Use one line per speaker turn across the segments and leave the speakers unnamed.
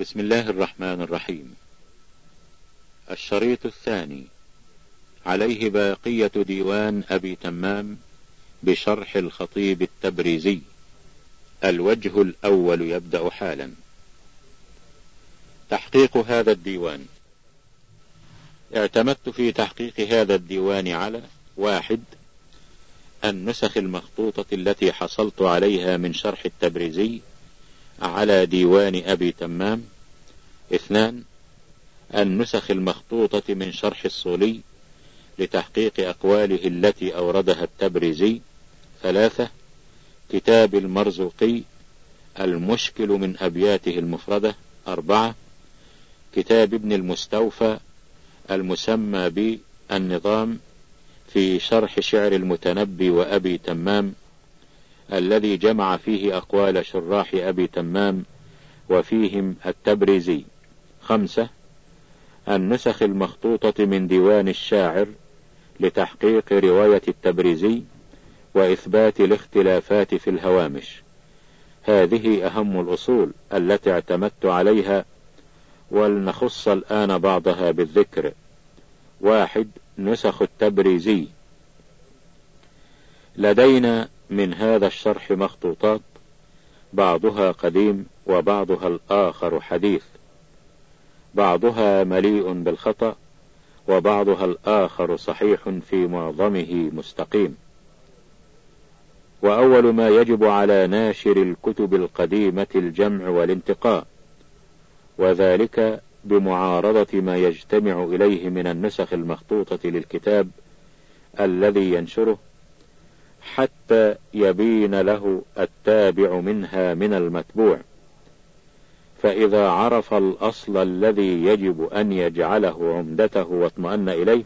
بسم الله الرحمن الرحيم. الشريط الثاني. عليه باقية ديوان أبي تمام بشرح الخطيب التبريزي. الوجه الأول يبدأ حالا. تحقيق هذا الديوان. اعتمدت في تحقيق هذا الديوان على واحد النسخ المخطوطة التي حصلت عليها من شرح التبريزي على ديوان أبي تمام. اثنان النسخ المخطوطة من شرح الصولي لتحقيق أقواله التي أوردها التبريزي. ثلاثة كتاب المرزوقي المشكل من أبياته المفردة. أربعة كتاب ابن المستوفى المسمى بالنظام في شرح شعر المتنبي وأبي تمام الذي جمع فيه أقوال شراح أبي تمام وفيهم التبريزي. خمسة النسخ المخطوطة من ديوان الشاعر لتحقيق رواية التبريزي وإثبات الاختلافات في الهوامش. هذه أهم الأصول التي اعتمدت عليها ولنخص الآن بعضها بالذكر. واحد نسخ التبريزي. لدينا من هذا الشرح مخطوطات بعضها قديم وبعضها الآخر حديث. بعضها مليء بالخطأ وبعضها الآخر صحيح في معظمه مستقيم. وأول ما يجب على ناشر الكتب القديمة الجمع والانتقاء وذلك بمعارضة ما يجتمع إليه من النسخ المخطوطة للكتاب الذي ينشره حتى يبين له التابع منها من المتبوع. فإذا عرف الأصل الذي يجب أن يجعله عمدته واطمأن إليه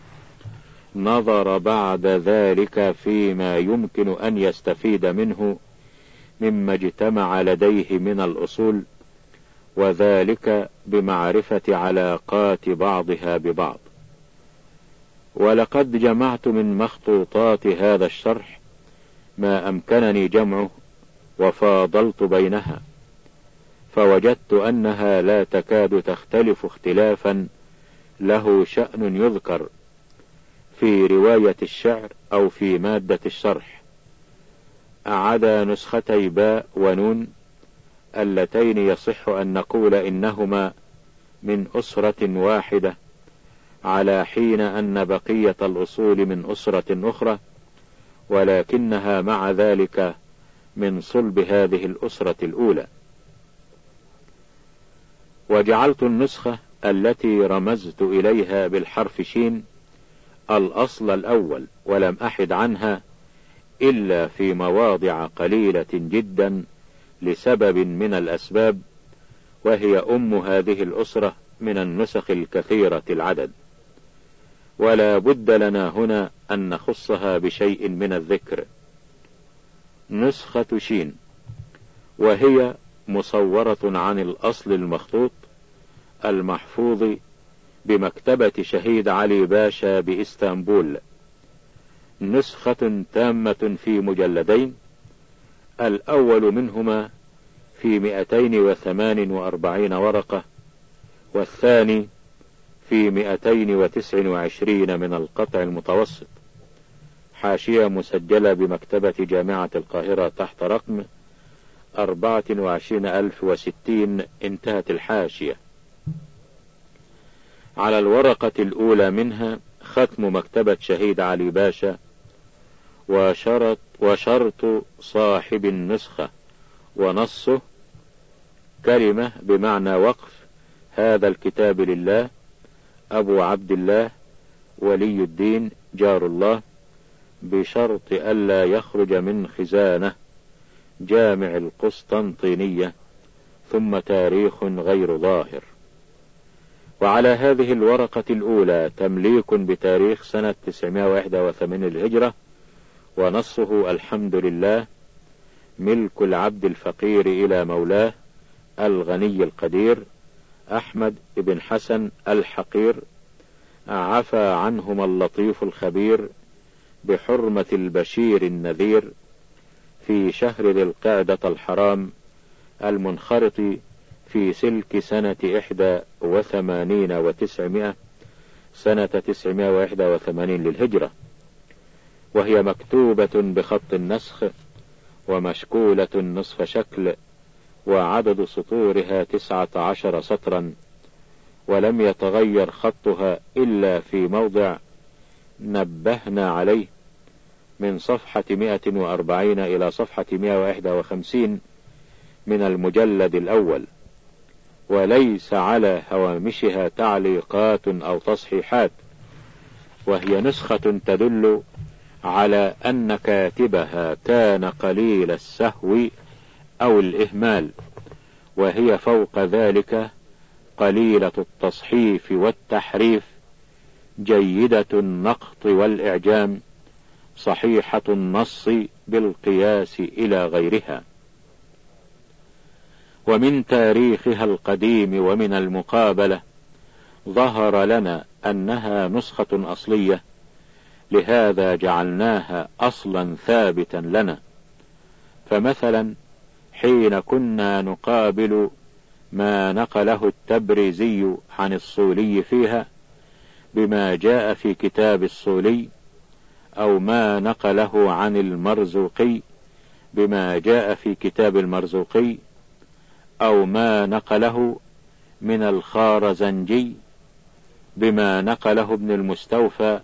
نظر بعد ذلك فيما يمكن أن يستفيد منه مما اجتمع لديه من الأصول وذلك بمعرفة علاقات بعضها ببعض. ولقد جمعت من مخطوطات هذا الشرح ما أمكنني جمعه وفاضلت بينها فوجدت أنها لا تكاد تختلف اختلافا له شأن يذكر في رواية الشعر أو في مادة الشرح. عدا نسختي باء ونون اللتين يصح أن نقول إنهما من أسرة واحدة على حين أن بقية الأصول من أسرة أخرى ولكنها مع ذلك من صلب هذه الأسرة الأولى. وجعلت النسخة التي رمزت إليها بالحرف شين الأصل الأول ولم أحد عنها إلا في مواضع قليلة جدا لسبب من الأسباب وهي أم هذه الأسرة من النسخ الكثيرة العدد. ولا بد لنا هنا أن نخصها بشيء من الذكر. نسخة شين وهي مصورة عن الأصل المخطوط المحفوظ بمكتبة شهيد علي باشا بإسطنبول نسخة تامة في مجلدين الأول منهما في مئتين وثمان وأربعين ورقة والثاني في مئتين وتسع وعشرين من القطع المتوسط. حاشية مسجلة بمكتبة جامعة القاهرة تحت رقم أربعة وعشرين ألف وستين انتهت الحاشية. على الورقة الأولى منها ختم مكتبة شهيد علي باشا وشرط, وشرط صاحب النسخة ونصه كلمة بمعنى وقف هذا الكتاب لله أبو عبد الله ولي الدين جار الله بشرط ألا يخرج من خزانة جامع القسطنطينية ثم تاريخ غير ظاهر. وعلى هذه الورقة الأولى تمليك بتاريخ سنة 981 الهجرة ونصه الحمد لله ملك العبد الفقير إلى مولاه الغني القدير أحمد بن حسن الحقير عفى عنهما اللطيف الخبير بحرمة البشير النذير في شهر ذي القعدة الحرام المنخرط في سلك سنة إحدى وثمانين وتسعمائة سنة تسعمائة وإحدى وثمانين للهجرة. وهي مكتوبة بخط النسخ ومشكولة نصف شكل وعدد سطورها تسعة عشر سطرا ولم يتغير خطها إلا في موضع نبهنا عليه من صفحة مئة وأربعين إلى صفحة مئة وإحدى وخمسين من المجلد الأول. وليس على هوامشها تعليقات أو تصحيحات وهي نسخة تدل على أن كاتبها كان قليل السهو أو الإهمال وهي فوق ذلك قليلة التصحيف والتحريف جيدة النقط والإعجام صحيحة النص بالقياس إلى غيرها. ومن تاريخها القديم ومن المقابلة ظهر لنا أنها نسخة أصلية لهذا جعلناها أصلا ثابتا لنا. فمثلا حين كنا نقابل ما نقله التبريزي عن الصولي فيها بما جاء في كتاب الصولي أو ما نقله عن المرزوقي بما جاء في كتاب المرزوقي أو ما نقله من الخارزنجي بما نقله ابن المستوفى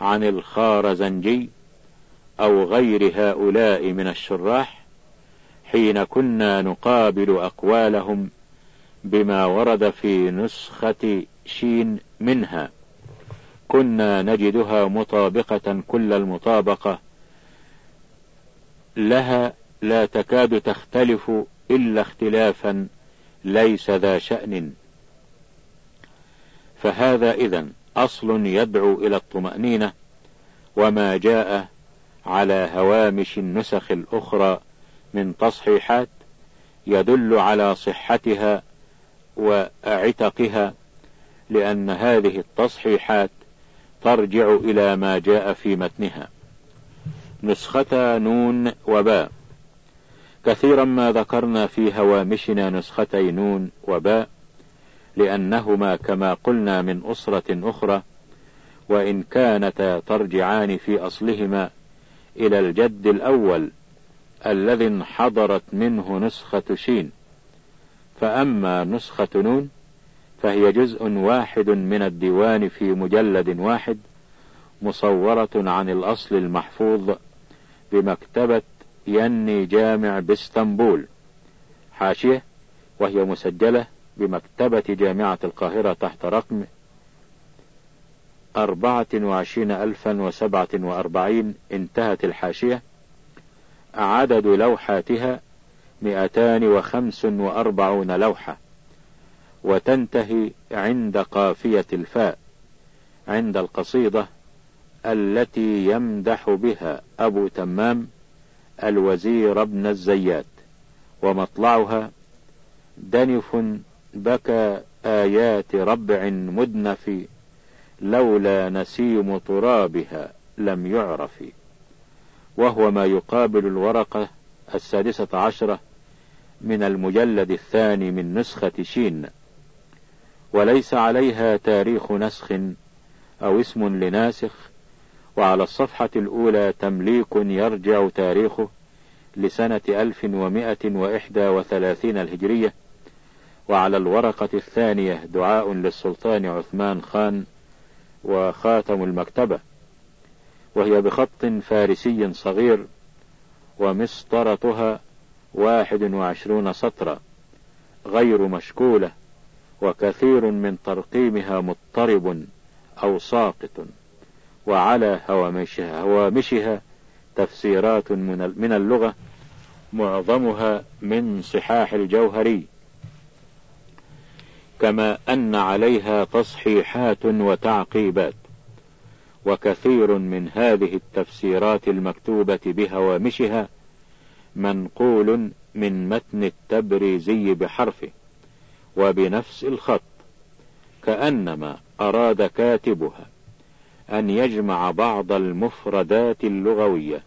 عن الخارزنجي أو غير هؤلاء من الشراح حين كنا نقابل أقوالهم بما ورد في نسخة شين منها. كنا نجدها مطابقة كل المطابقة. لها لا تكاد تختلف إلا اختلافا ليس ذا شأن. فهذا إذا أصل يدعو إلى الطمأنينة وما جاء على هوامش النسخ الأخرى من تصحيحات يدل على صحتها وعتقها لأن هذه التصحيحات ترجع إلى ما جاء في متنها. نسختا نون وباء. كثيرا ما ذكرنا في هوامشنا نسختي نون وباء لأنهما كما قلنا من أسرة أخرى وإن كانتا ترجعان في أصلهما إلى الجد الأول الذي انحضرت منه نسخة شين. فأما نسخة نون فهي جزء واحد من الديوان في مجلد واحد مصورة عن الأصل المحفوظ بمكتبة يني جامع بإسطنبول حاشية وهي مسجلة بمكتبة جامعة القاهرة تحت رقم أربعة وعشرين ألفا وسبعة وأربعين انتهت الحاشية. عدد لوحاتها مئتان وخمس وأربعون لوحة وتنتهي عند قافية الفاء عند القصيدة التي يمدح بها أبو تمام الوزير ابن الزيات ومطلعها دنف بكى آيات ربع مدنف لولا نسيم ترابها لم يعرف. وهو ما يقابل الورقة السادسة عشرة من المجلد الثاني من نسخة شين. وليس عليها تاريخ نسخ أو اسم لناسخ وعلى الصفحة الأولى تمليك يرجع تاريخه لسنة ألف ومائة وإحدى وثلاثين الهجرية. وعلى الورقة الثانية دعاء للسلطان عثمان خان وخاتم المكتبة. وهي بخط فارسي صغير ومسطرتها واحد وعشرون سطرا غير مشكولة وكثير من ترقيمها مضطرب أو ساقط وعلى هوامشها, هوامشها تفسيرات من اللغة معظمها من صحاح الجوهري. كما أن عليها تصحيحات وتعقيبات. وكثير من هذه التفسيرات المكتوبة بهوامشها منقول من متن التبريزي بحرفه وبنفس الخط كأنما أراد كاتبها أن يجمع بعض المفردات اللغوية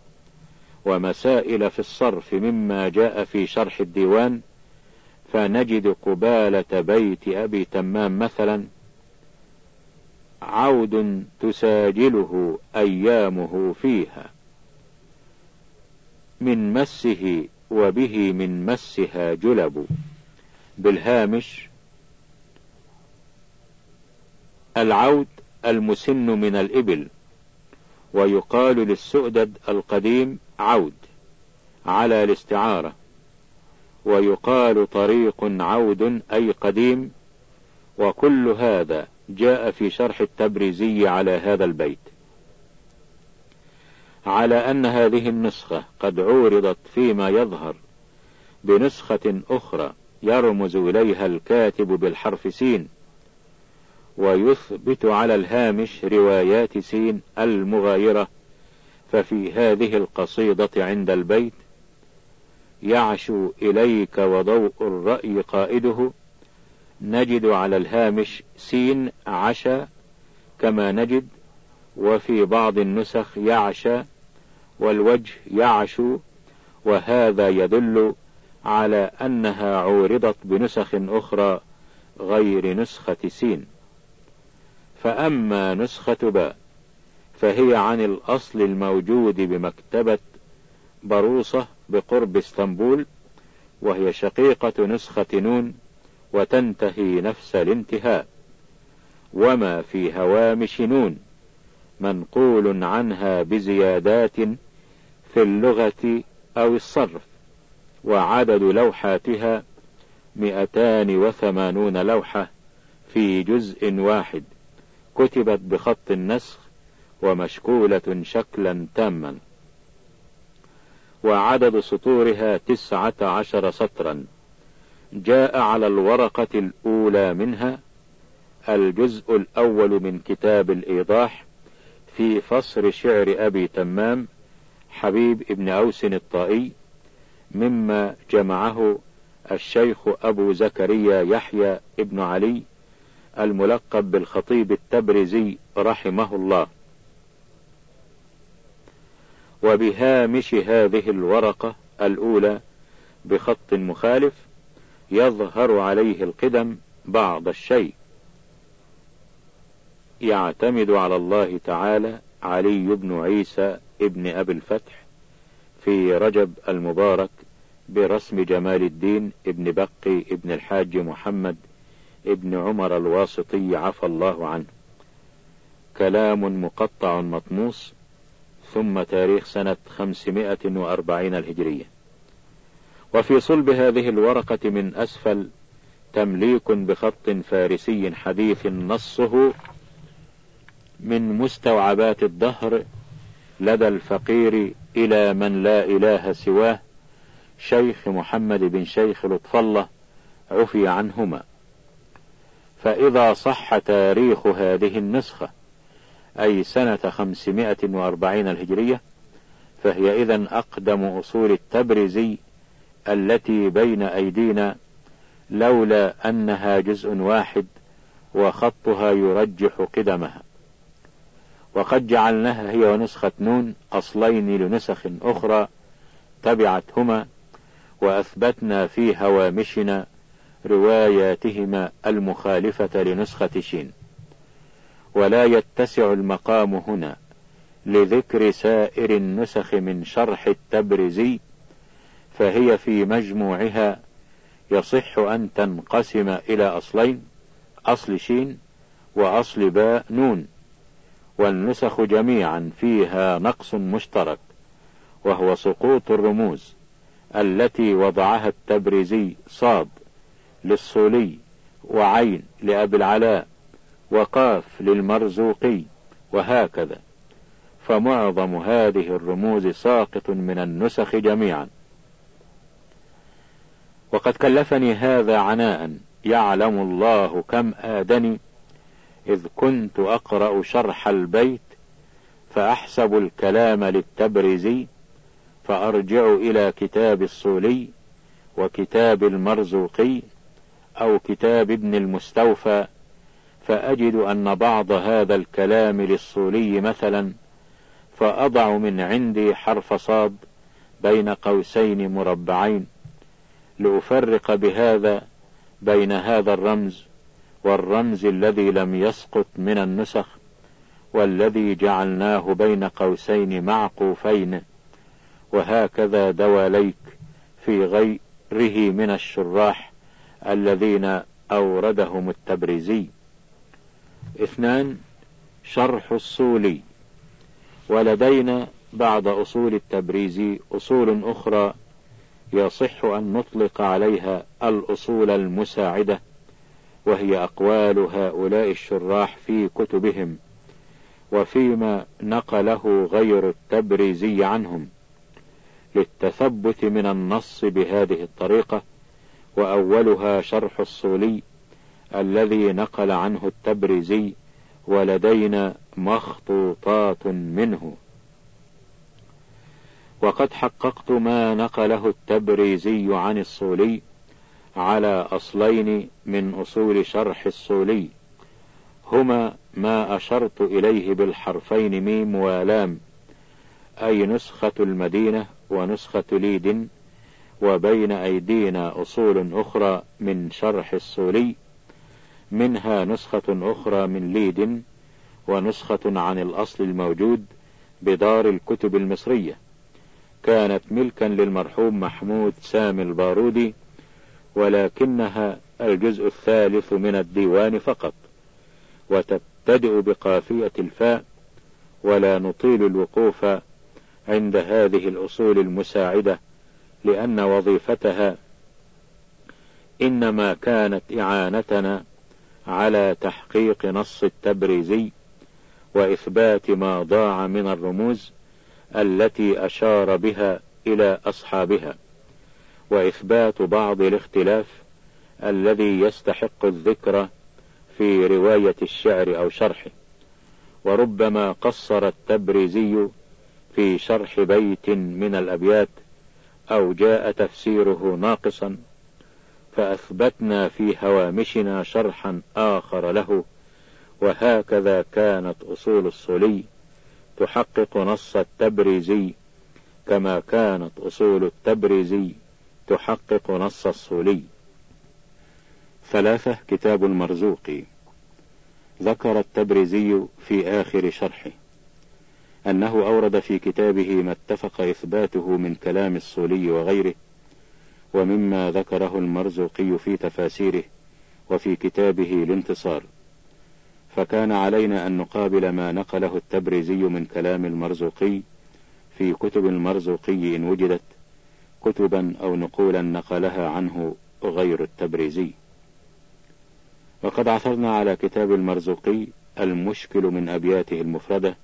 ومسائل في الصرف مما جاء في شرح الديوان فنجد قبالة بيت أبي تمام مثلا عود تساجله أيامه فيها. من مسه وبه من مسها جلب. بالهامش العود المسن من الإبل ويقال للسؤدد القديم عود على الاستعارة. ويقال طريق عود أي قديم وكل هذا جاء في شرح التبريزي على هذا البيت. على أن هذه النسخة قد عورضت فيما يظهر بنسخة أخرى يرمز إليها الكاتب بالحرف سين ويثبت على الهامش روايات سين المغايرة ففي هذه القصيدة عند البيت يعشو إليك وضوء الرأي قائده نجد على الهامش سين عشا كما نجد وفي بعض النسخ يعشى والوجه يعشو وهذا يدل على أنها عورضت بنسخ أخرى غير نسخة سين. فأما نسخة باء فهي عن الأصل الموجود بمكتبة بروصة بقرب إسطنبول وهي شقيقة نسخة نون وتنتهي نفس الانتهاء. وما في هوامش نون منقول عنها بزيادات في اللغة أو الصرف وعدد لوحاتها مئتان وثمانون لوحة في جزء واحد كتبت بخط النسخ ومشكولة شكلا تاما. وعدد سطورها تسعة عشر سطرا. جاء على الورقة الأولى منها الجزء الأول من كتاب الإيضاح في فصر شعر أبي تمام حبيب ابن أوس الطائي مما جمعه الشيخ أبو زكريا يحيى ابن علي الملقب بالخطيب التبرزي رحمه الله. وبهامش هذه الورقة الأولى بخط مخالف يظهر عليه القدم بعض الشيء. يعتمد على الله تعالى علي بن عيسى ابن أبي الفتح في رجب المبارك برسم جمال الدين ابن بقي ابن الحاج محمد ابن عمر الواسطي عفى الله عنه. كلام مقطع مطموس ثم تاريخ سنة خمسمائة وأربعين الهجرية. وفي صلب هذه الورقة من أسفل تمليك بخط فارسي حديث نصه من مستوعبات الدهر لدى الفقير إلى من لا إله سواه شيخ محمد بن شيخ لطف الله عفي عنهما. فإذا صح تاريخ هذه النسخة أي سنة خمسمائة وأربعين الهجرية فهي إذا أقدم أصول التبرزي التي بين أيدينا لولا أنها جزء واحد وخطها يرجح قدمها. وقد جعلناها هي ونسخة نون أصلين لنسخ أخرى تبعتهما وأثبتنا في هوامشنا رواياتهما المخالفة لنسخة شين. ولا يتسع المقام هنا لذكر سائر النسخ من شرح التبرزي فهي في مجموعها يصح أن تنقسم إلى أصلين أصل شين وأصل باء نون والنسخ جميعا فيها نقص مشترك وهو سقوط الرموز التي وضعها التبرزي صاد للصولي وعين لأبي العلاء وقاف للمرزوقي وهكذا. فمعظم هذه الرموز ساقط من النسخ جميعا. وقد كلفني هذا عناء. يعلم الله كم آدني. إذ كنت أقرأ شرح البيت فأحسب الكلام للتبرزي فأرجع إلى كتاب الصولي وكتاب المرزوقي أو كتاب ابن المستوفى فأجد أن بعض هذا الكلام للصولي مثلا فأضع من عندي حرف صاد بين قوسين مربعين. لأفرق بهذا بين هذا الرمز والرمز الذي لم يسقط من النسخ والذي جعلناه بين قوسين معقوفين وهكذا دواليك في غيره من الشراح الذين أوردهم التبريزي. اثنان شرح الصولي. ولدينا بعد أصول التبريزي أصول أخرى يصح أن نطلق عليها الأصول المساعدة وهي أقوال هؤلاء الشراح في كتبهم وفيما نقله غير التبريزي عنهم. للتثبت من النص بهذه الطريقة وأولها شرح الصولي الذي نقل عنه التبريزي ولدينا مخطوطات منه. وقد حققت ما نقله التبريزي عن الصولي على أصلين من أصول شرح الصولي هما ما أشرت إليه بالحرفين ميم ولام أي نسخة المدينة ونسخة ليد وبين أيدينا أصول أخرى من شرح الصولي منها نسخة أخرى من ليد ونسخة عن الأصل الموجود بدار الكتب المصرية. كانت ملكا للمرحوم محمود سامي البارودي ولكنها الجزء الثالث من الديوان فقط. وتبتدئ بقافية الفاء ولا نطيل الوقوف عند هذه الأصول المساعدة لأن وظيفتها إنما كانت إعانتنا على تحقيق نص التبريزي وإثبات ما ضاع من الرموز التي أشار بها إلى أصحابها. وإثبات بعض الاختلاف الذي يستحق الذكر في رواية الشعر أو شرحه. وربما قصر التبريزي في شرح بيت من الأبيات أو جاء تفسيره ناقصا فأثبتنا في هوامشنا شرحا آخر له وهكذا كانت أصول الصلي تحقق نص التبريزي كما كانت أصول التبريزي تحقق نص الصولي. ثلاثة كتاب المرزوقي ذكر التبريزي في آخر شرحه. أنه أورد في كتابه ما اتفق إثباته من كلام الصولي وغيره ومما ذكره المرزوقي في تفاسيره وفي كتابه الانتصار فكان علينا أن نقابل ما نقله التبريزي من كلام المرزوقي في كتب المرزوقي إن وجدت كتبا أو نقولا نقلها عنه غير التبريزي. وقد عثرنا على كتاب المرزوقي المشكل من أبياته المفردة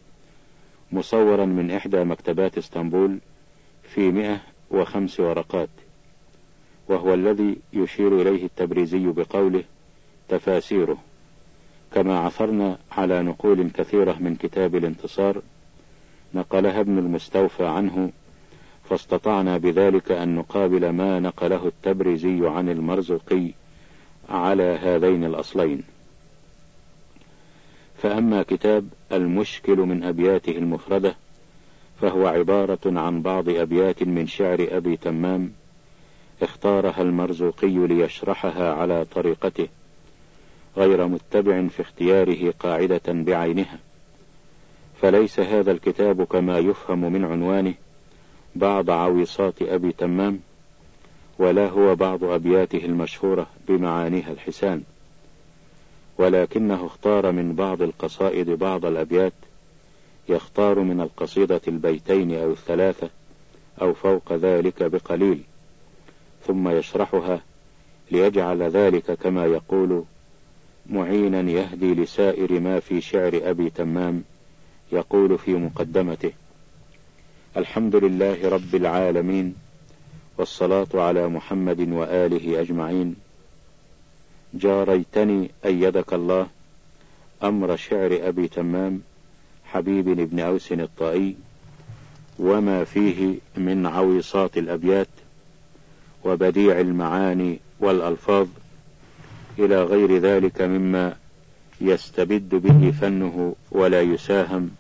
مصورا من إحدى مكتبات إسطنبول في مئة وخمس ورقات وهو الذي يشير إليه التبريزي بقوله تفاسيره. كما عثرنا على نقول كثيرة من كتاب الانتصار نقلها ابن المستوفى عنه فاستطعنا بذلك أن نقابل ما نقله التبريزي عن المرزقي على هذين الأصلين. فأما كتاب المشكل من أبياته المفردة فهو عبارة عن بعض أبيات من شعر أبي تمام اختارها المرزوقي ليشرحها على طريقته. غير متبع في اختياره قاعدة بعينها. فليس هذا الكتاب كما يفهم من عنوانه بعض عويصات أبي تمام ولا هو بعض أبياته المشهورة بمعانيها الحسان. ولكنه اختار من بعض القصائد بعض الأبيات يختار من القصيدة البيتين أو الثلاثة أو فوق ذلك بقليل ثم يشرحها ليجعل ذلك كما يقول معينا يهدي لسائر ما في شعر أبي تمام يقول في مقدمته الحمد لله رب العالمين والصلاة على محمد وآله أجمعين. جاريتني أيدك الله أمر شعر أبي تمام حبيب بن أوس الطائي وما فيه من عويصات الأبيات وبديع المعاني والألفاظ إلى غير ذلك مما يستبد به فنه ولا يساهم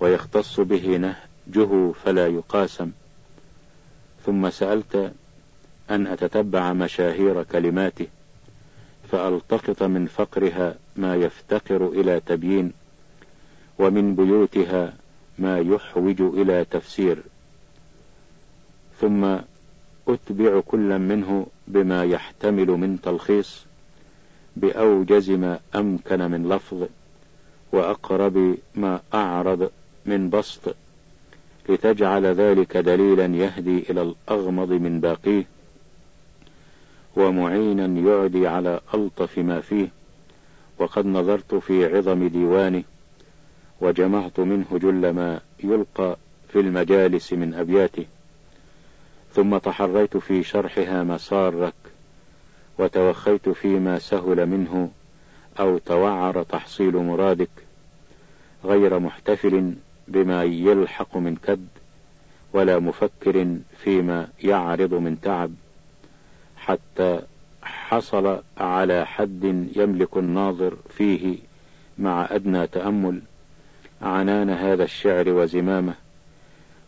ويختص به نهجه فلا يقاسم. ثم سألت أن أتتبع مشاهير كلماته فألتقط من فقرها ما يفتقر إلى تبيين ومن بيوتها ما يحوج إلى تفسير. ثم أتبع كل منه بما يحتمل من تلخيص بأوجز ما أمكن من لفظ وأقرب ما أعرض من بسط لتجعل ذلك دليلا يهدي إلى الأغمض من باقيه ومعينا يعدي على ألطف ما فيه وقد نظرت في عظم ديوانه وجمعت منه جل ما يلقى في المجالس من أبياته. ثم تحريت في شرحها مسارك وتوخيت فيما سهل منه أو توعر تحصيل مرادك غير محتفل بما يلحق من كد ولا مفكر فيما يعرض من تعب حتى حصل على حد يملك الناظر فيه مع أدنى تأمل عنان هذا الشعر وزمامه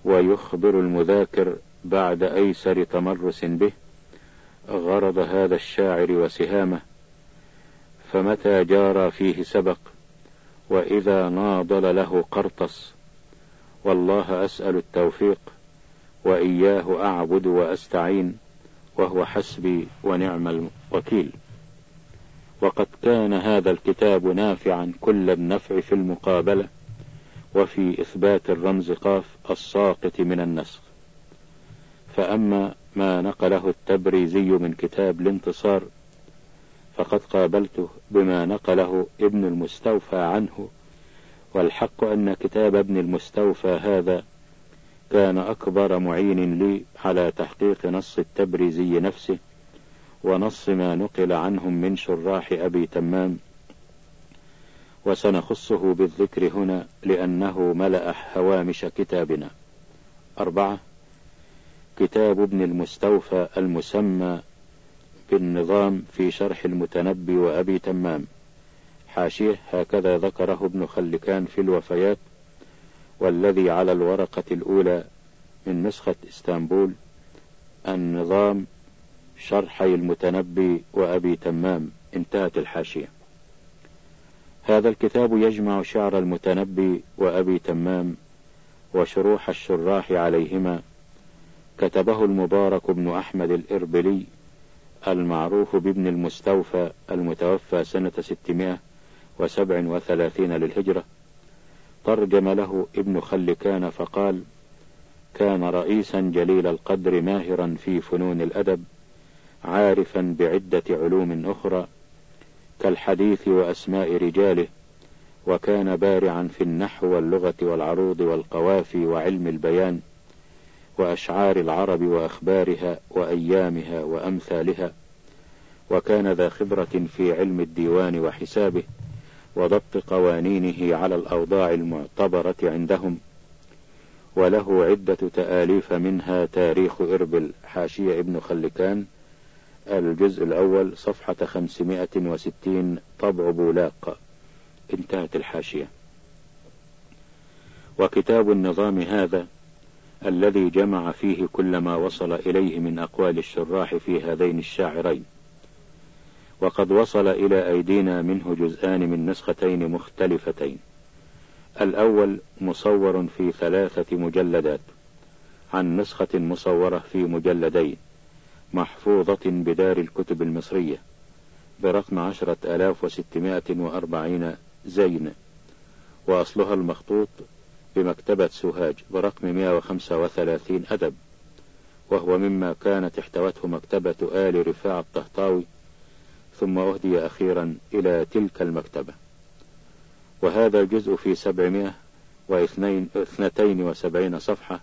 ويخبر المذاكر بعد أيسر تمرس به غرض هذا الشاعر وسهامه فمتى جار فيه سبق وإذا ناضل له قرطس. والله أسأل التوفيق وإياه أعبد وأستعين وهو حسبي ونعم الوكيل. وقد كان هذا الكتاب نافعا كل النفع في المقابلة وفي إثبات الرمز قاف الساقط من النسخ. فأما ما نقله التبريزي من كتاب الانتصار فقد قابلته بما نقله ابن المستوفى عنه والحق أن كتاب ابن المستوفى هذا كان أكبر معين لي على تحقيق نص التبريزي نفسه ونص ما نقل عنهم من شراح أبي تمام. وسنخصه بالذكر هنا لأنه ملأ هوامش كتابنا. أربعة كتاب ابن المستوفى المسمى بالنظام في شرح المتنبي وأبي تمام. حاشيه هكذا ذكره ابن خلكان في الوفيات والذي على الورقة الأولى من نسخة إسطنبول النظام شرحي المتنبي وأبي تمام. انتهت الحاشية. هذا الكتاب يجمع شعر المتنبي وأبي تمام وشروح الشراح عليهما كتبه المبارك بن أحمد الإربلي المعروف بابن المستوفى المتوفى سنة ستمائة وسبع وثلاثين للهجرة. ترجم له ابن خلكان فقال كان رئيسا جليل القدر ماهرا في فنون الأدب عارفا بعدة علوم أخرى كالحديث وأسماء رجاله وكان بارعا في النحو واللغة والعروض والقوافي وعلم البيان. وأشعار العرب وأخبارها وأيامها وأمثالها وكان ذا خبرة في علم الديوان وحسابه وضبط قوانينه على الأوضاع المعتبرة عندهم وله عدة تآليف منها تاريخ إربل حاشية ابن خلكان الجزء الأول صفحة خمسمائة وستين طبع بولاق انتهت الحاشية. وكتاب النظام هذا الذي جمع فيه كل ما وصل إليه من أقوال الشراح في هذين الشاعرين. وقد وصل إلى أيدينا منه جزءان من نسختين مختلفتين. الأول مصور في ثلاثة مجلدات عن نسخة مصورة في مجلدين محفوظة بدار الكتب المصرية برقم عشرة آلاف وستمائة وأربعين زين وأصلها المخطوط بمكتبة سوهاج برقم 135 أدب وهو مما كانت احتوته مكتبة آل رفاع الطهطاوي ثم أهدي أخيرا إلى تلك المكتبة. وهذا الجزء في سبعمائة واثنين اثنتين وسبعين صفحة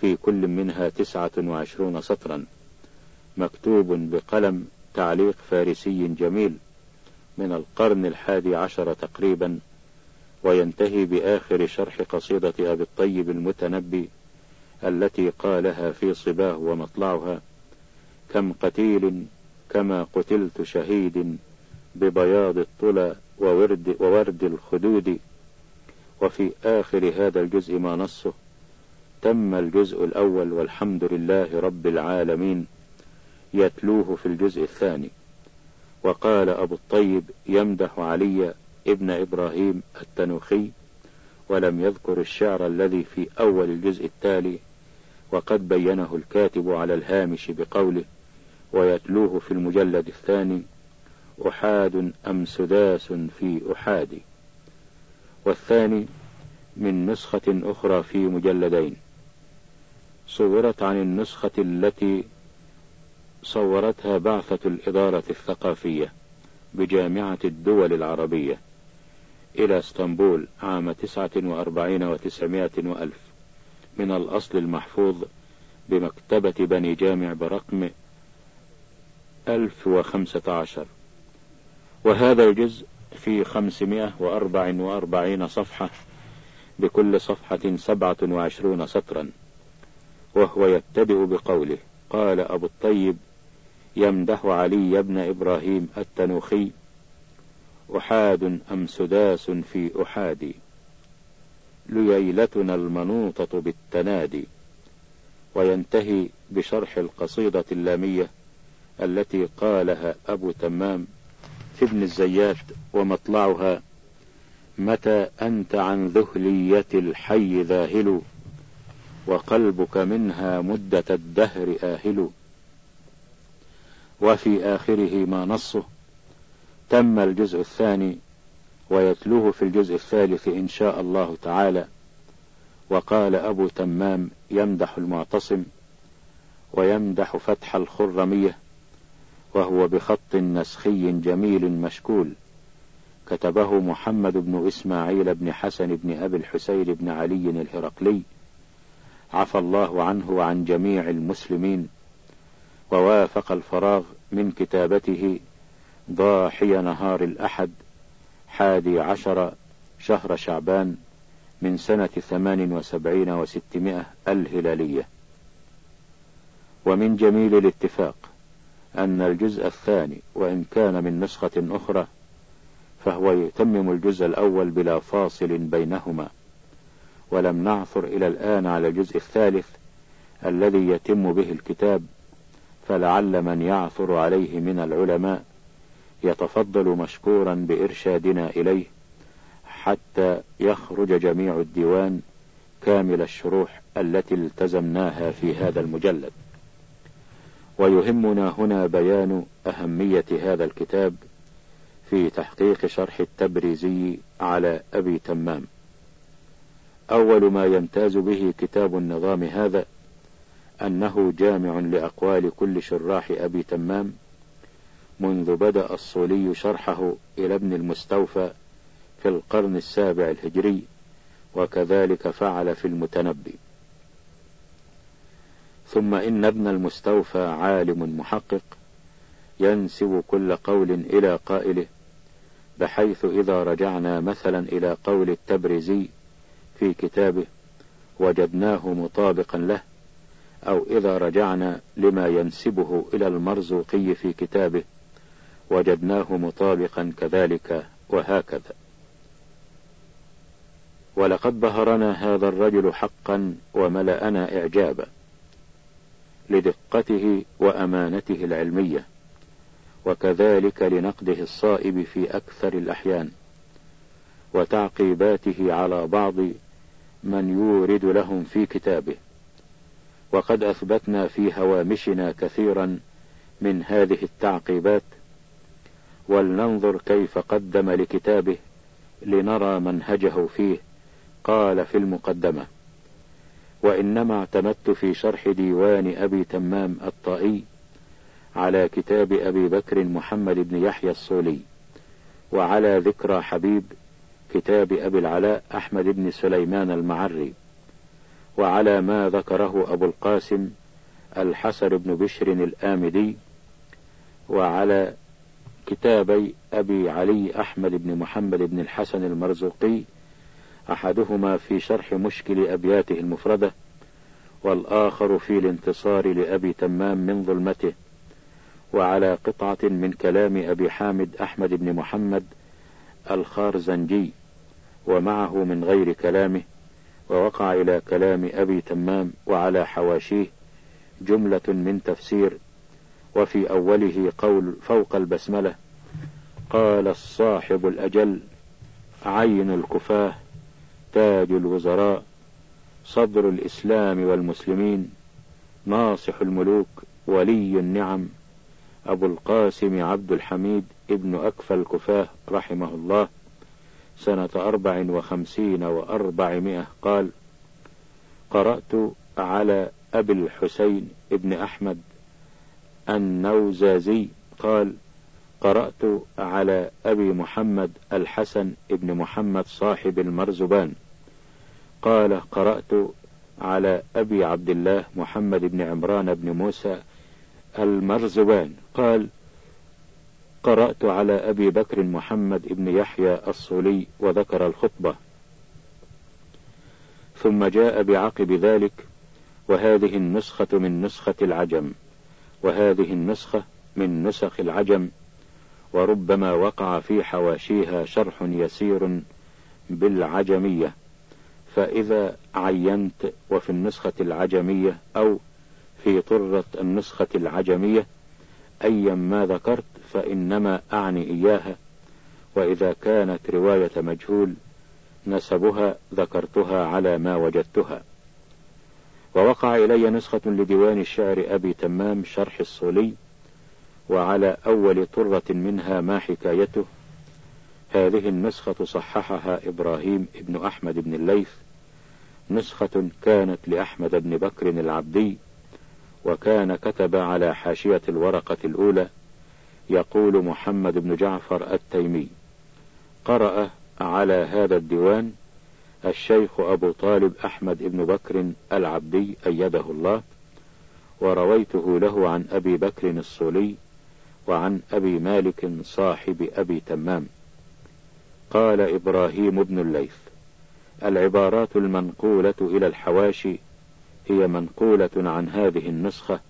في كل منها تسعة وعشرون سطرا مكتوب بقلم تعليق فارسي جميل من القرن الحادي عشر تقريبا وينتهي بآخر شرح قصيدة أبي الطيب المتنبي التي قالها في صباه ومطلعها كم قتيل كما قتلت شهيد ببياض الطلى وورد, وورد الخدود. وفي آخر هذا الجزء ما نصه تم الجزء الأول والحمد لله رب العالمين يتلوه في الجزء الثاني. وقال أبو الطيب يمدح علي ابن إبراهيم التنوخي ولم يذكر الشعر الذي في أول الجزء التالي وقد بينه الكاتب على الهامش بقوله ويتلوه في المجلد الثاني أحاد أم سداس في أحاد والثاني من نسخة أخرى في مجلدين صورت عن النسخة التي صورتها بعثة الإدارة الثقافية بجامعة الدول العربية. إلى إسطنبول عام تسعة وأربعين وتسعمائة وألف من الأصل المحفوظ بمكتبة بني جامع برقم ألف وخمسة عشر. وهذا الجزء في خمسمائة وأربع وأربعين صفحة بكل صفحة سبعة وعشرون سطرا. وهو يبتدئ بقوله قال أبو الطيب يمدح علي بن إبراهيم التنوخي أحاد أم سداس في أحادي؟ لييلتنا المنوطة بالتنادي. وينتهي بشرح القصيدة اللامية التي قالها أبو تمام في ابن الزيات ومطلعها متى أنت عن ذهلية الحي ذاهل وقلبك منها مدة الدهر آهل. وفي آخره ما نصه تم الجزء الثاني ويتلوه في الجزء الثالث إن شاء الله تعالى. وقال أبو تمام يمدح المعتصم ويمدح فتح الخرمية وهو بخط نسخي جميل مشكول. كتبه محمد بن إسماعيل بن حسن بن أبي الحسين بن علي الهرقلي. عفى الله عنه وعن جميع المسلمين. ووافق الفراغ من كتابته ضاحي نهار الأحد حادي عشر شهر شعبان من سنة ثمان وسبعين وستمائة الهلالية. ومن جميل الاتفاق أن الجزء الثاني وإن كان من نسخة أخرى فهو يتمم الجزء الأول بلا فاصل بينهما. ولم نعثر إلى الآن على الجزء الثالث الذي يتم به الكتاب فلعل من يعثر عليه من العلماء يتفضل مشكورا بإرشادنا إليه حتى يخرج جميع الديوان كامل الشروح التي التزمناها في هذا المجلد. ويهمنا هنا بيان أهمية هذا الكتاب في تحقيق شرح التبريزي على أبي تمام. أول ما يمتاز به كتاب النظام هذا أنه جامع لأقوال كل شراح أبي تمام منذ بدأ الصولي شرحه إلى ابن المستوفى في القرن السابع الهجري وكذلك فعل في المتنبي. ثم إن ابن المستوفى عالم محقق ينسب كل قول إلى قائله بحيث إذا رجعنا مثلا إلى قول التبرزي في كتابه وجدناه مطابقا له أو إذا رجعنا لما ينسبه إلى المرزوقي في كتابه وجدناه مطابقا كذلك وهكذا. ولقد بهرنا هذا الرجل حقا وملأنا إعجابا لدقته وأمانته العلمية وكذلك لنقده الصائب في أكثر الأحيان وتعقيباته على بعض من يورد لهم في كتابه. وقد أثبتنا في هوامشنا كثيرا من هذه التعقيبات ولننظر كيف قدم لكتابه لنرى منهجه فيه قال في المقدمة وإنما اعتمدت في شرح ديوان أبي تمام الطائي على كتاب أبي بكر محمد بن يحيى الصولي وعلى ذكرى حبيب كتاب أبي العلاء أحمد بن سليمان المعري وعلى ما ذكره أبو القاسم الحسن بن بشر الآمدي وعلى كتابي أبي علي أحمد بن محمد بن الحسن المرزوقي أحدهما في شرح مشكل أبياته المفردة والآخر في الانتصار لأبي تمام من ظلمته وعلى قطعة من كلام أبي حامد أحمد بن محمد الخارزنجي ومعه من غير كلامه ووقع إلى كلام أبي تمام وعلى حواشيه جملة من تفسير وفي أوله قول فوق البسملة قال الصاحب الأجل عين الكفاه تاج الوزراء صدر الإسلام والمسلمين ناصح الملوك ولي النعم أبو القاسم عبد الحميد ابن أكفى الكفاه رحمه الله. سنة أربع وخمسين وأربعمائة قال قرأت على أبي الحسين ابن أحمد النوزازي. قال قرأت على أبي محمد الحسن ابن محمد صاحب المرزبان. قال قرأت على أبي عبد الله محمد بن عمران بن موسى المرزبان. قال قرأت على أبي بكر محمد بن يحيى الصولي وذكر الخطبة. ثم جاء بعقب ذلك وهذه النسخة من نسخة العجم. وهذه النسخة من نسخ العجم وربما وقع في حواشيها شرح يسير بالعجمية. فإذا عينت وفي النسخة العجمية أو في طرة النسخة العجمية أيا ما ذكرت فإنما أعني إياها وإذا كانت رواية مجهول نسبها ذكرتها على ما وجدتها. ووقع إلي نسخة لديوان الشعر أبي تمام شرح الصولي وعلى أول طرة منها ما حكايته. هذه النسخة صححها إبراهيم ابن أحمد بن الليث. نسخة كانت لأحمد بن بكر العبدي وكان كتب على حاشية الورقة الأولى يقول محمد بن جعفر التيمي. قرأ على هذا الديوان الشيخ أبو طالب أحمد بن بكر العبدي أيده الله ورويته له عن أبي بكر الصولي وعن أبي مالك صاحب أبي تمام. قال إبراهيم بن الليث العبارات المنقولة إلى الحواشي هي منقولة عن هذه النسخة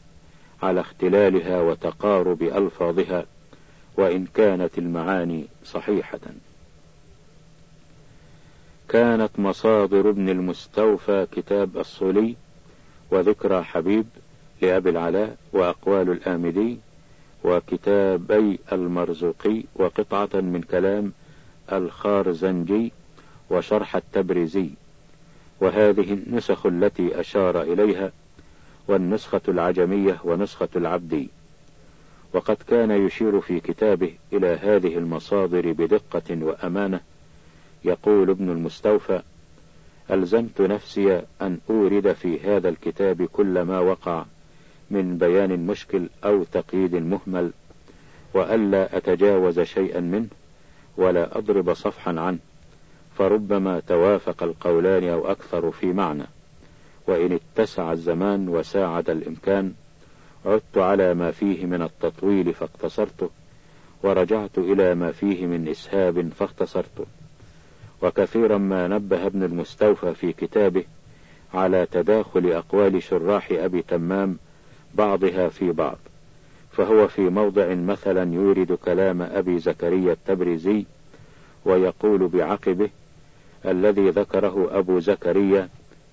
على اختلالها وتقارب ألفاظها وإن كانت المعاني صحيحة. كانت مصادر ابن المستوفى كتاب الصولي وذكرى حبيب لأبي العلاء وأقوال الآمدي وكتابي المرزوقي وقطعة من كلام الخارزنجي وشرح التبريزي. وهذه النسخ التي أشار إليها والنسخة العجمية ونسخة العبدي وقد كان يشير في كتابه إلى هذه المصادر بدقة وأمانة يقول ابن المستوفى ألزمت نفسي أن أورد في هذا الكتاب كل ما وقع من بيان مشكل أو تقييد مهمل وألا أتجاوز شيئا منه ولا أضرب صفحا عنه فربما توافق القولان أو أكثر في معنى. وإن اتسع الزمان وساعد الإمكان عدت على ما فيه من التطويل فاقتصرته ورجعت إلى ما فيه من إسهاب فاختصرته وكثيرا ما نبه ابن المستوفى في كتابه على تداخل أقوال شراح أبي تمام بعضها في بعض فهو في موضع مثلا يورد كلام أبي زكريا التبريزي ويقول بعقبه الذي ذكره أبو زكريا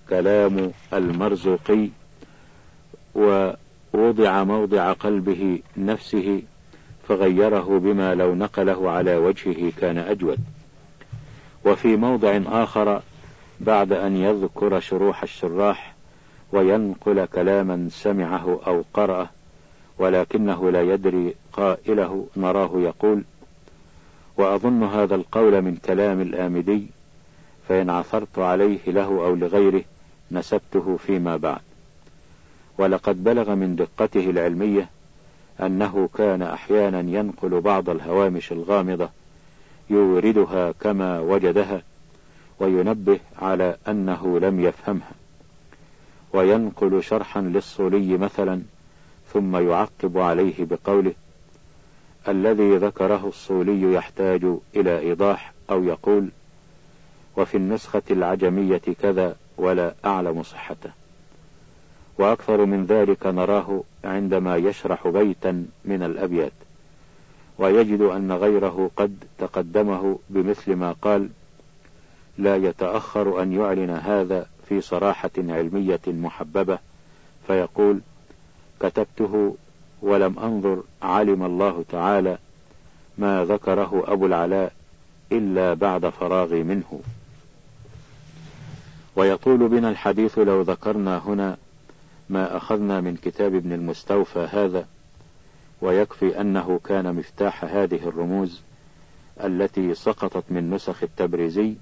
كلام المرزوقي ووضع موضع قلبه نفسه فغيره بما لو نقله على وجهه كان أجود. وفي موضع آخر بعد أن يذكر شروح الشراح وينقل كلاما سمعه أو قرأه ولكنه لا يدري قائله نراه يقول وأظن هذا القول من كلام الآمدي فإن عثرت عليه له أو لغيره نسبته فيما بعد. ولقد بلغ من دقته العلمية أنه كان أحيانا ينقل بعض الهوامش الغامضة يوردها كما وجدها وينبه على أنه لم يفهمها. وينقل شرحا للصولي مثلا ثم يعقب عليه بقوله الذي ذكره الصولي يحتاج إلى إيضاح أو يقول وفي النسخة العجمية كذا ولا أعلم صحته. وأكثر من ذلك نراه عندما يشرح بيتا من الأبيات. ويجد أن غيره قد تقدمه بمثل ما قال لا يتأخر أن يعلن هذا في صراحة علمية محببة فيقول كتبته ولم أنظر علم الله تعالى ما ذكره أبو العلاء إلا بعد فراغي منه. ويطول بنا الحديث لو ذكرنا هنا ما أخذنا من كتاب ابن المستوفى هذا ويكفي أنه كان مفتاح هذه الرموز التي سقطت من نسخ التبريزي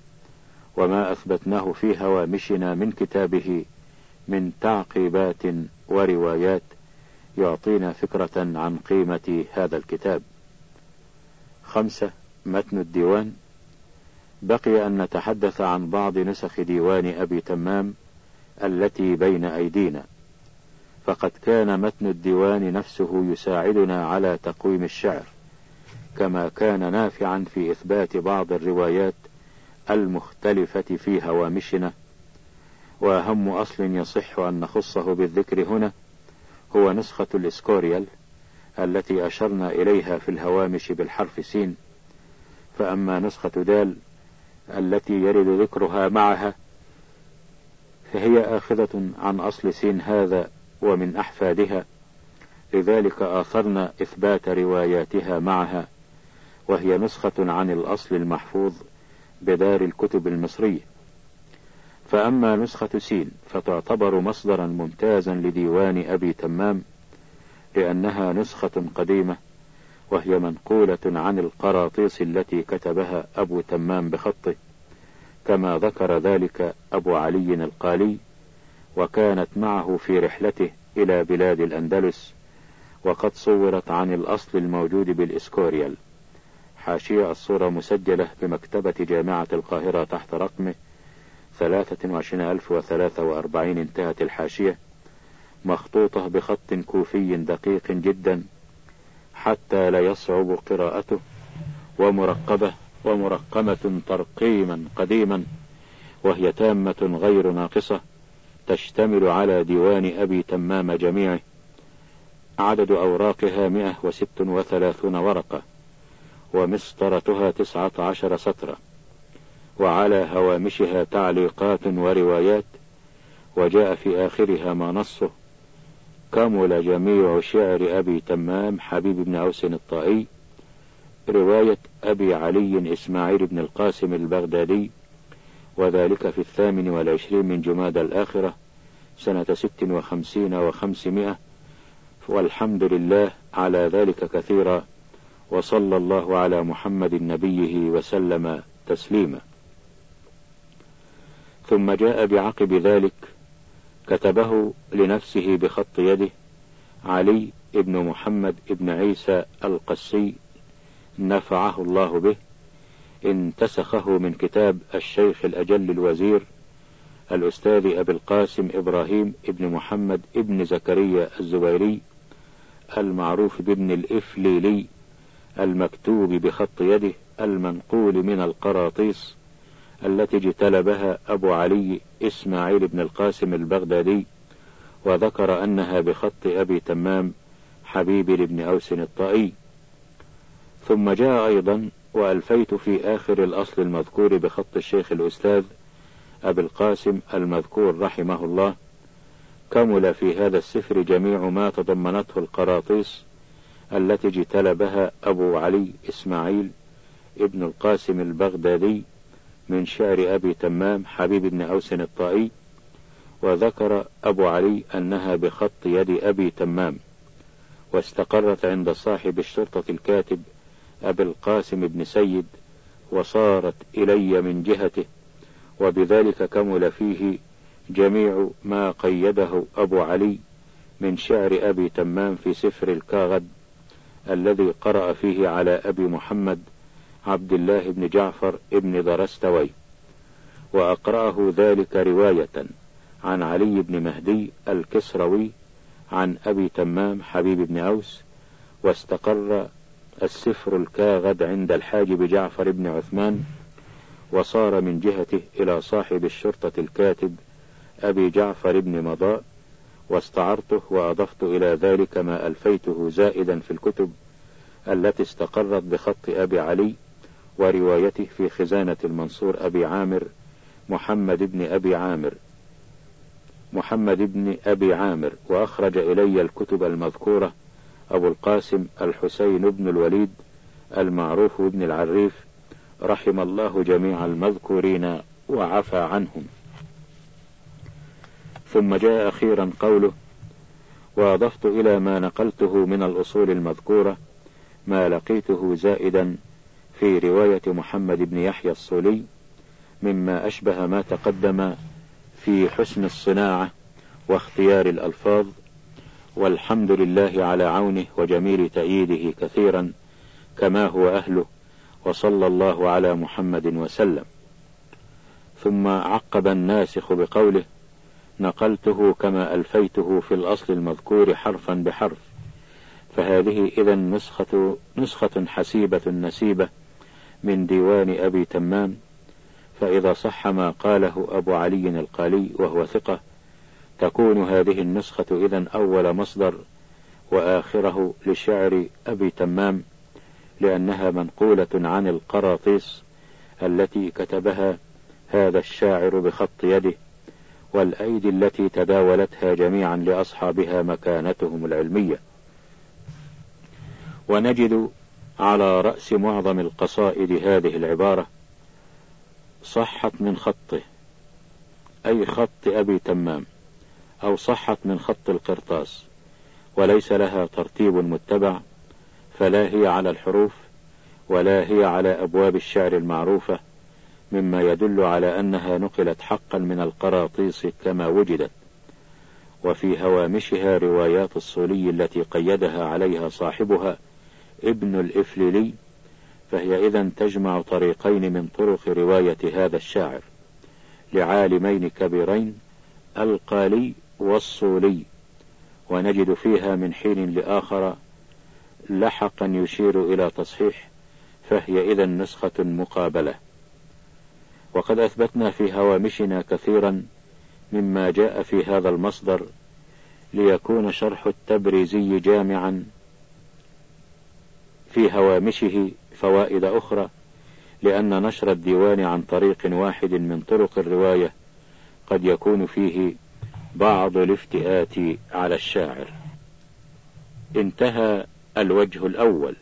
وما أثبتناه في هوامشنا من كتابه من تعقيبات وروايات يعطينا فكرة عن قيمة هذا الكتاب. خمسة متن الديوان. بقي أن نتحدث عن بعض نسخ ديوان أبي تمام التي بين أيدينا. فقد كان متن الديوان نفسه يساعدنا على تقويم الشعر كما كان نافعا في إثبات بعض الروايات المختلفة في هوامشنا. وأهم أصل يصح أن نخصه بالذكر هنا هو نسخة الإسكوريال التي أشرنا إليها في الهوامش بالحرف سين فأما نسخة دال التي يرد ذكرها معها فهي آخذة عن أصل سين هذا ومن أحفادها. لذلك آثرنا إثبات رواياتها معها وهي نسخة عن الأصل المحفوظ بدار الكتب المصرية. فأما نسخة سين فتعتبر مصدرا ممتازا لديوان أبي تمام لأنها نسخة قديمة وهي منقولة عن القراطيس التي كتبها أبو تمام بخطه كما ذكر ذلك أبو علي القالي. وكانت معه في رحلته إلى بلاد الأندلس وقد صورت عن الأصل الموجود بالإسكوريال. حاشية الصورة مسجلة بمكتبة جامعة القاهرة تحت وثلاثة وأربعين انتهت الحاشية مخطوطة بخط كوفي دقيق جدا حتى لا يصعب قراءته ومرقبة ومرقمة ترقيما قديما وهي تامة غير ناقصة. تشتمل على ديوان أبي تمام جميعه. عدد أوراقها مئة وست وثلاثون ورقة ومسطرتها تسعة عشر سطرا وعلى هوامشها تعليقات وروايات وجاء في آخرها ما نصه كمل جميع شعر أبي تمام حبيب بن أوس الطائي. رواية أبي علي إسماعيل بن القاسم البغدادي. وذلك في الثامن والعشرين من جماد الآخرة سنة ست وخمسين وخمسمائة. والحمد لله على ذلك كثيرا وصلى الله على محمد نبيه وسلم تسليما. ثم جاء بعقب ذلك كتبه لنفسه بخط يده علي ابن محمد ابن عيسى القسي نفعه الله به. انتسخه من كتاب الشيخ الأجل الوزير الأستاذ أبي القاسم إبراهيم ابن محمد ابن زكريا الزبيري المعروف بابن الإفليلي المكتوب بخط يده المنقول من القراطيس التي اجتلبها أبو علي إسماعيل بن القاسم البغدادي وذكر أنها بخط أبي تمام حبيب بن أوس الطائي. ثم جاء أيضا وألفيت في آخر الأصل المذكور بخط الشيخ الأستاذ أبي القاسم المذكور رحمه الله. كمل في هذا السفر جميع ما تضمنته القراطيس التي اجتلبها أبو علي إسماعيل ابن القاسم البغدادي من شعر أبي تمام حبيب بن أوس الطائي وذكر أبو علي أنها بخط يد أبي تمام واستقرت عند صاحب الشرطة الكاتب أبي القاسم بن سيد وصارت إلي من جهته وبذلك كمل فيه جميع ما قيده أبو علي من شعر أبي تمام في سفر الكاغد الذي قرأ فيه على أبي محمد عبد الله بن جعفر بن درستوي. وأقرأه ذلك رواية عن علي بن مهدي الكسروي عن أبي تمام حبيب بن أوس واستقر السفر الكاغد عند الحاجب جعفر بن عثمان وصار من جهته إلى صاحب الشرطة الكاتب أبي جعفر بن مضاء واستعرته وأضفت إلى ذلك ما ألفيته زائدا في الكتب التي استقرت بخط أبي علي وروايته في خزانة المنصور أبي عامر محمد بن أبي عامر. محمد بن أبي عامر وأخرج إلي الكتب المذكورة أبو القاسم الحسين بن الوليد المعروف بن العريف رحم الله جميع المذكورين وعفى عنهم. ثم جاء أخيرا قوله وأضفت إلى ما نقلته من الأصول المذكورة ما لقيته زائدا في رواية محمد بن يحيى الصولي مما أشبه ما تقدم في حسن الصناعة واختيار الألفاظ والحمد لله على عونه وجميل تأييده كثيرا كما هو أهله وصلى الله على محمد وسلم. ثم عقب الناسخ بقوله نقلته كما ألفيته في الأصل المذكور حرفا بحرف. فهذه إذا نسخة, نسخة حسيبة نسيبة من ديوان أبي تمام. فإذا صح ما قاله أبو علي القالي وهو ثقة تكون هذه النسخة إذا أول مصدر وآخره لشعر أبي تمام لأنها منقولة عن القراطيس التي كتبها هذا الشاعر بخط يده والأيدي التي تداولتها جميعا لأصحابها مكانتهم العلمية. ونجد على رأس معظم القصائد هذه العبارة صحت من خطه أي خط أبي تمام. أو صحت من خط القرطاس وليس لها ترتيب متبع فلا هي على الحروف ولا هي على أبواب الشعر المعروفة مما يدل على أنها نقلت حقا من القراطيس كما وجدت. وفي هوامشها روايات الصولي التي قيدها عليها صاحبها ابن الإفليلي فهي إذا تجمع طريقين من طرق رواية هذا الشاعر. لعالمين كبيرين القالي والصولي ونجد فيها من حين لآخر لحقا يشير إلى تصحيح فهي إذا نسخة مقابلة. وقد أثبتنا في هوامشنا كثيرا مما جاء في هذا المصدر ليكون شرح التبريزي جامعا في هوامشه فوائد أخرى لأن نشر الديوان عن طريق واحد من طرق الرواية قد يكون فيه بعض الافتئات على الشاعر. انتهى الوجه الأول.